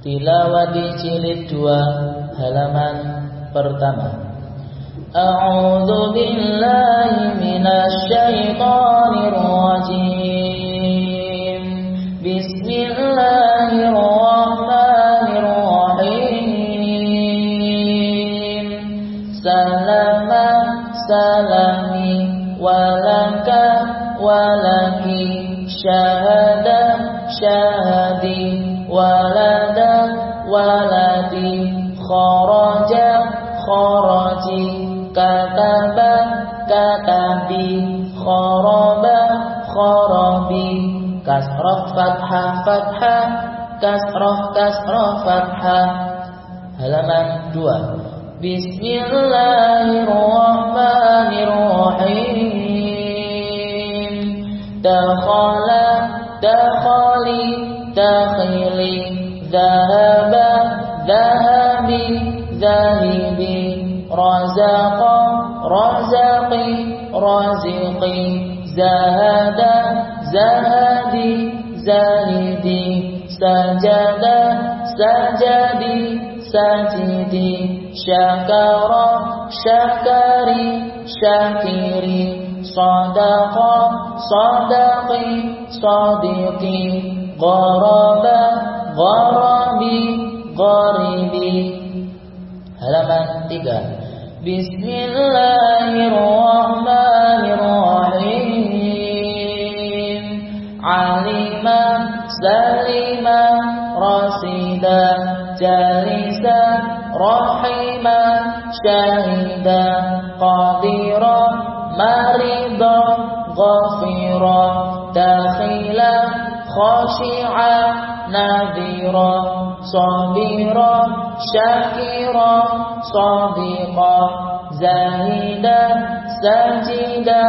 Tilawah di jilid 2 halaman pertama. A'udzu billahi minasy syaithanir rajim. Bismillahirrahmanirrahim. Salama salami walaka walaki syahada syahadi walada waladi kataba katabi kharaba kharabi kasrah fathah halaman 2 Bismillahirrahmanirrahim. Dakhala dakhali dakhili dhahaba ذهبي ذاهبي رزق رزقي رزقي زهد زهدي زاهدي سجد سجدي سجدي شكر شكري شاكري صدق صدقي صديقي غربا رحمتك بسم الله الرحمن الرحيم. علما سلما رصدا جالسا رحيما شهدا قديرا مريضا غفيرا داخلا خاشعا نذيرا صابرا شاكرا صادقا زاهدا ساجدا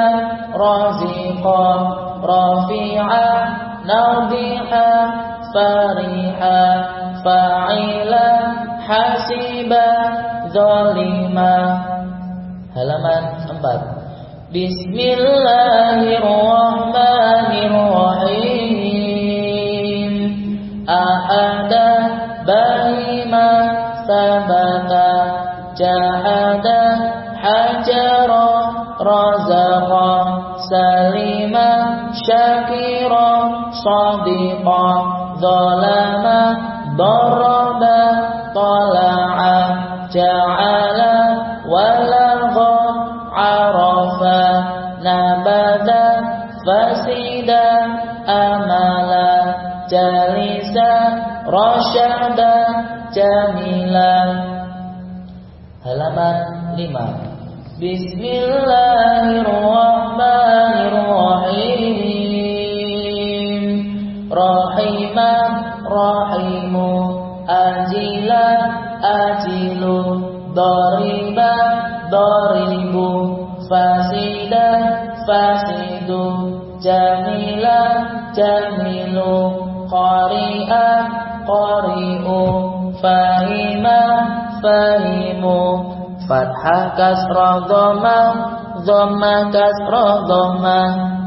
رازقا رافعا نرضيحا فريحا فاعلا حاسبا ظالما. هلما بسم الله الرحمن bahima sabata jahada hajara razaqa salima syakira sadiqa zalama daraba tala'a ja'ala walagha arafa nabada fasida amala jalisa rasyada jamila. Halaman 5 Bismillahirrahmanirrahim. Rahimah Rahimu Ajila Ajilu Dariba Daribu Fasida Fasidu Jamila Jamilu قارئا قارئ فهم فهم فتحة كسرة ضمة ضمة كسرة ضمة